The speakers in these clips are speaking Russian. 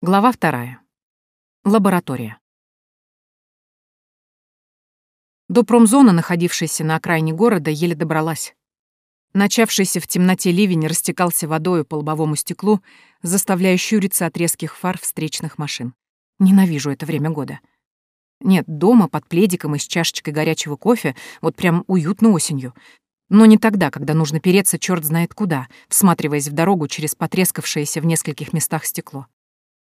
Глава вторая. Лаборатория. До промзоны, находившейся на окраине города, еле добралась. Начавшийся в темноте ливень растекался водою по лобовому стеклу, заставляя щуриться от резких фар встречных машин. Ненавижу это время года. Нет, дома под пледиком и с чашечкой горячего кофе вот прям уютно осенью. Но не тогда, когда нужно переться черт знает куда, всматриваясь в дорогу через потрескавшееся в нескольких местах стекло.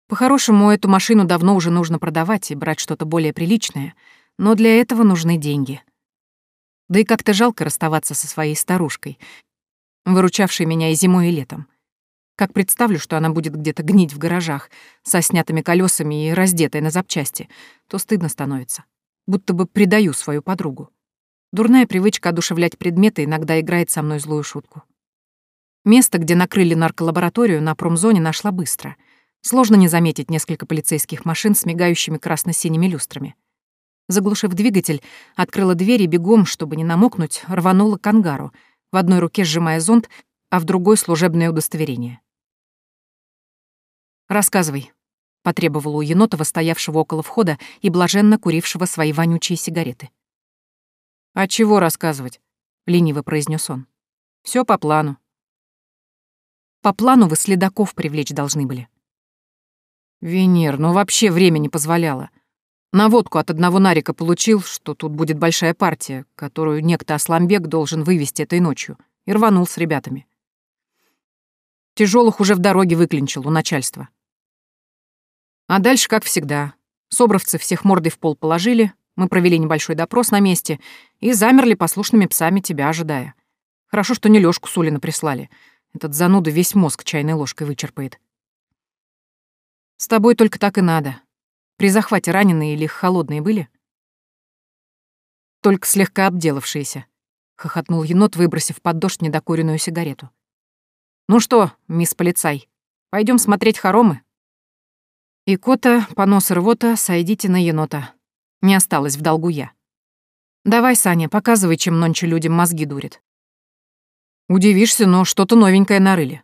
По-хорошему, эту машину давно уже нужно продавать и брать что-то более приличное, но для этого нужны деньги. Да и как-то жалко расставаться со своей старушкой, выручавшей меня и зимой, и летом. Как представлю, что она будет где-то гнить в гаражах, со снятыми колесами и раздетой на запчасти, то стыдно становится. Будто бы предаю свою подругу. Дурная привычка одушевлять предметы иногда играет со мной злую шутку. Место, где накрыли нарколабораторию, на промзоне нашла быстро — Сложно не заметить несколько полицейских машин с мигающими красно-синими люстрами. Заглушив двигатель, открыла дверь и бегом, чтобы не намокнуть, рванула к ангару, в одной руке сжимая зонт, а в другой — служебное удостоверение. «Рассказывай», — потребовала у Енотова, стоявшего около входа и блаженно курившего свои вонючие сигареты. «А чего рассказывать?» — лениво произнес он. Все по плану». «По плану вы следаков привлечь должны были». Венер, ну вообще время не позволяло. Наводку от одного нарика получил, что тут будет большая партия, которую некто Асламбек должен вывести этой ночью, и рванул с ребятами. Тяжелых уже в дороге выклинчил у начальства. А дальше, как всегда, собровцы всех мордой в пол положили, мы провели небольшой допрос на месте и замерли послушными псами тебя ожидая. Хорошо, что не Лёшку Сулина прислали. Этот зануда весь мозг чайной ложкой вычерпает. С тобой только так и надо. При захвате раненые или холодные были? Только слегка обделавшиеся, — хохотнул енот, выбросив под дождь недокуренную сигарету. «Ну что, мисс полицай, пойдем смотреть хоромы?» И кота, понос рвота, сойдите на енота. Не осталось в долгу я. Давай, Саня, показывай, чем нонче людям мозги дурит. Удивишься, но что-то новенькое нарыли.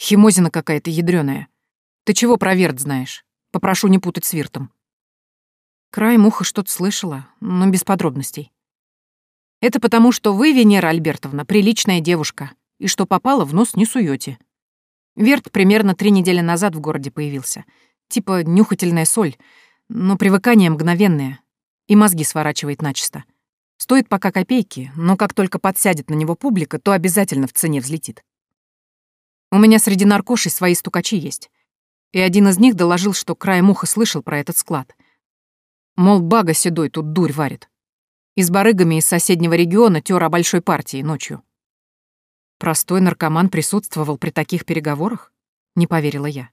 Химозина какая-то ядрёная. Ты чего про Верт знаешь? Попрошу не путать с Виртом. Край муха что-то слышала, но без подробностей. Это потому, что вы, Венера Альбертовна, приличная девушка, и что попало, в нос не суете. Верт примерно три недели назад в городе появился. Типа нюхательная соль, но привыкание мгновенное, и мозги сворачивает начисто. Стоит пока копейки, но как только подсядет на него публика, то обязательно в цене взлетит. У меня среди наркошей свои стукачи есть и один из них доложил, что краем уха слышал про этот склад. Мол, бага седой тут дурь варит. И с барыгами из соседнего региона тёр о большой партии ночью. Простой наркоман присутствовал при таких переговорах? Не поверила я.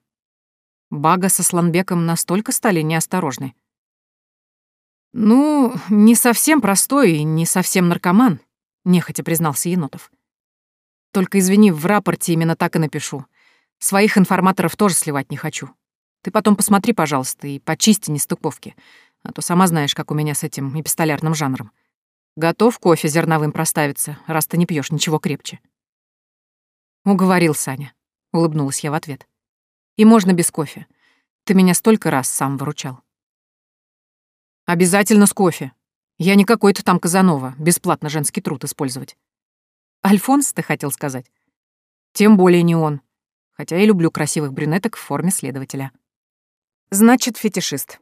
Бага со Сланбеком настолько стали неосторожны. «Ну, не совсем простой и не совсем наркоман», — нехотя признался Енотов. «Только извини, в рапорте именно так и напишу. Своих информаторов тоже сливать не хочу. Ты потом посмотри, пожалуйста, и почисти нестыковки, а то сама знаешь, как у меня с этим эпистолярным жанром. Готов кофе зерновым проставиться, раз ты не пьешь ничего крепче. Уговорил Саня, улыбнулась я в ответ. И можно без кофе. Ты меня столько раз сам выручал. Обязательно с кофе. Я не какой-то там Казанова, бесплатно женский труд использовать. Альфонс, ты хотел сказать? Тем более не он хотя и люблю красивых брюнеток в форме следователя. Значит, фетишист.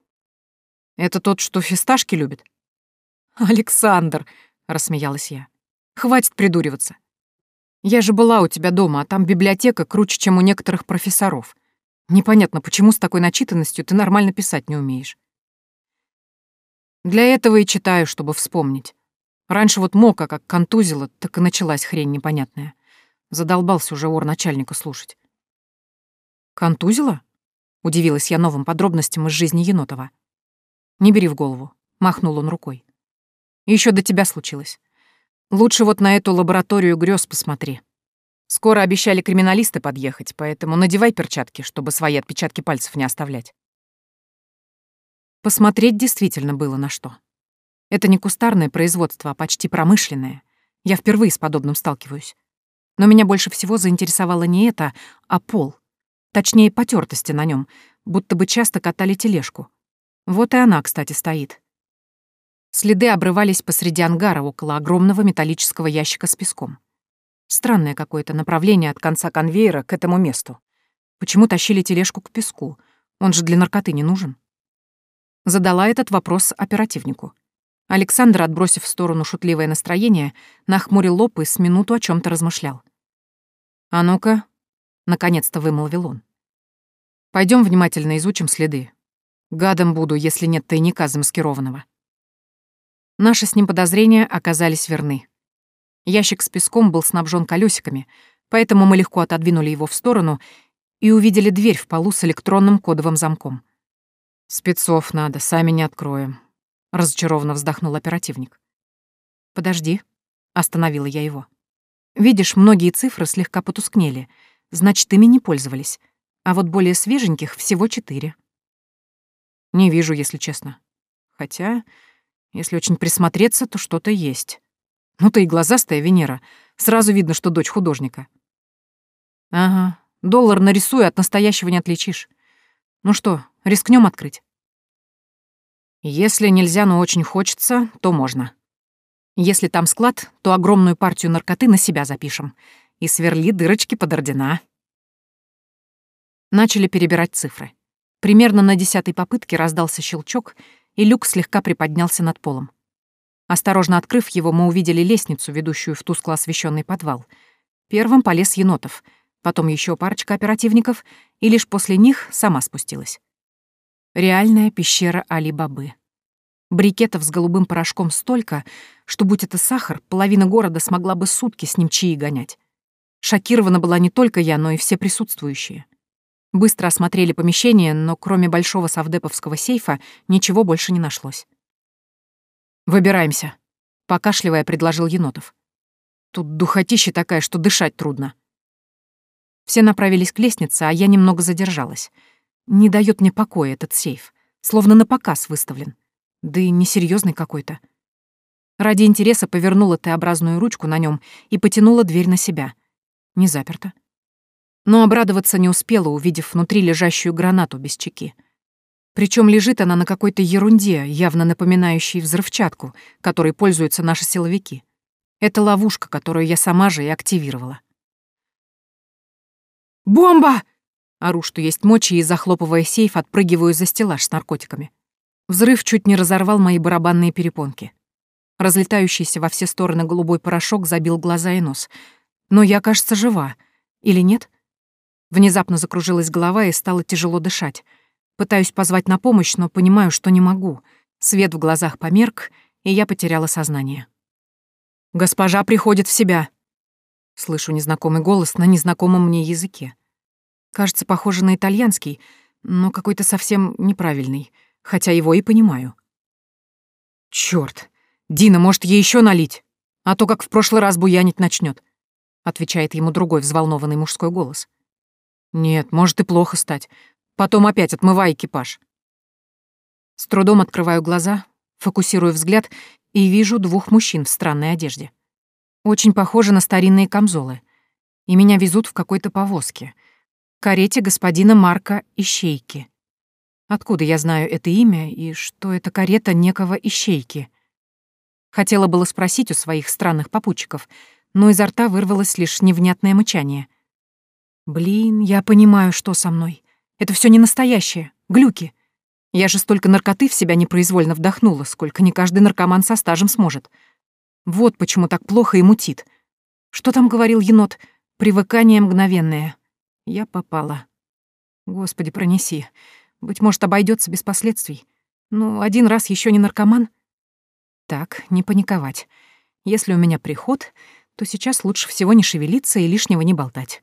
Это тот, что фисташки любит? Александр, рассмеялась я. Хватит придуриваться. Я же была у тебя дома, а там библиотека круче, чем у некоторых профессоров. Непонятно, почему с такой начитанностью ты нормально писать не умеешь. Для этого и читаю, чтобы вспомнить. Раньше вот мока как контузила, так и началась хрень непонятная. Задолбался уже ор начальника слушать. «Контузила?» — удивилась я новым подробностям из жизни Енотова. «Не бери в голову», — махнул он рукой. Еще до тебя случилось. Лучше вот на эту лабораторию грез посмотри. Скоро обещали криминалисты подъехать, поэтому надевай перчатки, чтобы свои отпечатки пальцев не оставлять». Посмотреть действительно было на что. Это не кустарное производство, а почти промышленное. Я впервые с подобным сталкиваюсь. Но меня больше всего заинтересовало не это, а пол — Точнее, потертости на нем, будто бы часто катали тележку. Вот и она, кстати, стоит. Следы обрывались посреди ангара около огромного металлического ящика с песком. Странное какое-то направление от конца конвейера к этому месту. Почему тащили тележку к песку? Он же для наркоты не нужен. Задала этот вопрос оперативнику. Александр, отбросив в сторону шутливое настроение, нахмурил лоб и с минуту о чем то размышлял. «А ну-ка», — наконец-то вымолвил он. Пойдем внимательно изучим следы. Гадом буду, если нет тайника замаскированного». Наши с ним подозрения оказались верны. Ящик с песком был снабжен колесиками, поэтому мы легко отодвинули его в сторону и увидели дверь в полу с электронным кодовым замком. «Спецов надо, сами не откроем», — разочарованно вздохнул оперативник. «Подожди», — остановила я его. «Видишь, многие цифры слегка потускнели, значит, ими не пользовались, а вот более свеженьких всего четыре». «Не вижу, если честно. Хотя, если очень присмотреться, то что-то есть. Ну ты и глазастая Венера, сразу видно, что дочь художника». «Ага, доллар нарисуй, от настоящего не отличишь. Ну что, рискнем открыть?» Если нельзя, но очень хочется, то можно. Если там склад, то огромную партию наркоты на себя запишем. И сверли дырочки под ордена. Начали перебирать цифры. Примерно на десятой попытке раздался щелчок, и люк слегка приподнялся над полом. Осторожно открыв его, мы увидели лестницу, ведущую в тускло освещенный подвал. Первым полез Енотов, потом еще парочка оперативников, и лишь после них сама спустилась. Реальная пещера Али-Бабы. Брикетов с голубым порошком столько, что, будь это сахар, половина города смогла бы сутки с ним чаи гонять. Шокирована была не только я, но и все присутствующие. Быстро осмотрели помещение, но кроме большого совдеповского сейфа ничего больше не нашлось. «Выбираемся», — покашливая, предложил Енотов. «Тут духотища такая, что дышать трудно». Все направились к лестнице, а я немного задержалась — не дает мне покоя этот сейф, словно на показ выставлен. Да и несерьезный какой-то. Ради интереса повернула Т-образную ручку на нем и потянула дверь на себя. Не заперта. Но обрадоваться не успела, увидев внутри лежащую гранату без чеки. Причем лежит она на какой-то ерунде, явно напоминающей взрывчатку, которой пользуются наши силовики. Это ловушка, которую я сама же и активировала. «Бомба!» Ору, что есть мочи, и, захлопывая сейф, отпрыгиваю за стеллаж с наркотиками. Взрыв чуть не разорвал мои барабанные перепонки. Разлетающийся во все стороны голубой порошок забил глаза и нос. Но я, кажется, жива. Или нет? Внезапно закружилась голова и стало тяжело дышать. Пытаюсь позвать на помощь, но понимаю, что не могу. Свет в глазах померк, и я потеряла сознание. «Госпожа приходит в себя!» Слышу незнакомый голос на незнакомом мне языке. Кажется, похоже на итальянский, но какой-то совсем неправильный, хотя его и понимаю. Чёрт! Дина, может, ей еще налить? А то как в прошлый раз буянить начнет, отвечает ему другой взволнованный мужской голос. Нет, может и плохо стать. Потом опять отмывай экипаж. С трудом открываю глаза, фокусирую взгляд и вижу двух мужчин в странной одежде. Очень похожи на старинные камзолы. И меня везут в какой-то повозке — карете господина Марка Ищейки. Откуда я знаю это имя и что это карета некого Ищейки? Хотела было спросить у своих странных попутчиков, но изо рта вырвалось лишь невнятное мычание. «Блин, я понимаю, что со мной. Это все не настоящее, глюки. Я же столько наркоты в себя непроизвольно вдохнула, сколько не каждый наркоман со стажем сможет. Вот почему так плохо и мутит. Что там говорил енот? Привыкание мгновенное. Я попала. Господи, пронеси. Быть может, обойдется без последствий. Ну, один раз еще не наркоман. Так, не паниковать. Если у меня приход, то сейчас лучше всего не шевелиться и лишнего не болтать.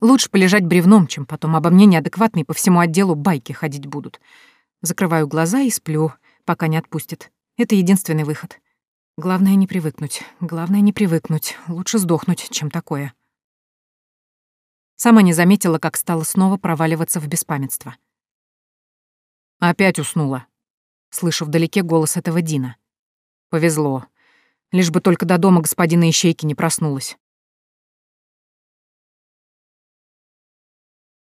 Лучше полежать бревном, чем потом обо мне неадекватные по всему отделу байки ходить будут. Закрываю глаза и сплю, пока не отпустит. Это единственный выход. Главное не привыкнуть. Главное не привыкнуть. Лучше сдохнуть, чем такое. Сама не заметила, как стала снова проваливаться в беспамятство. «Опять уснула», — слышу вдалеке голос этого Дина. «Повезло. Лишь бы только до дома господина Ищейки не проснулась.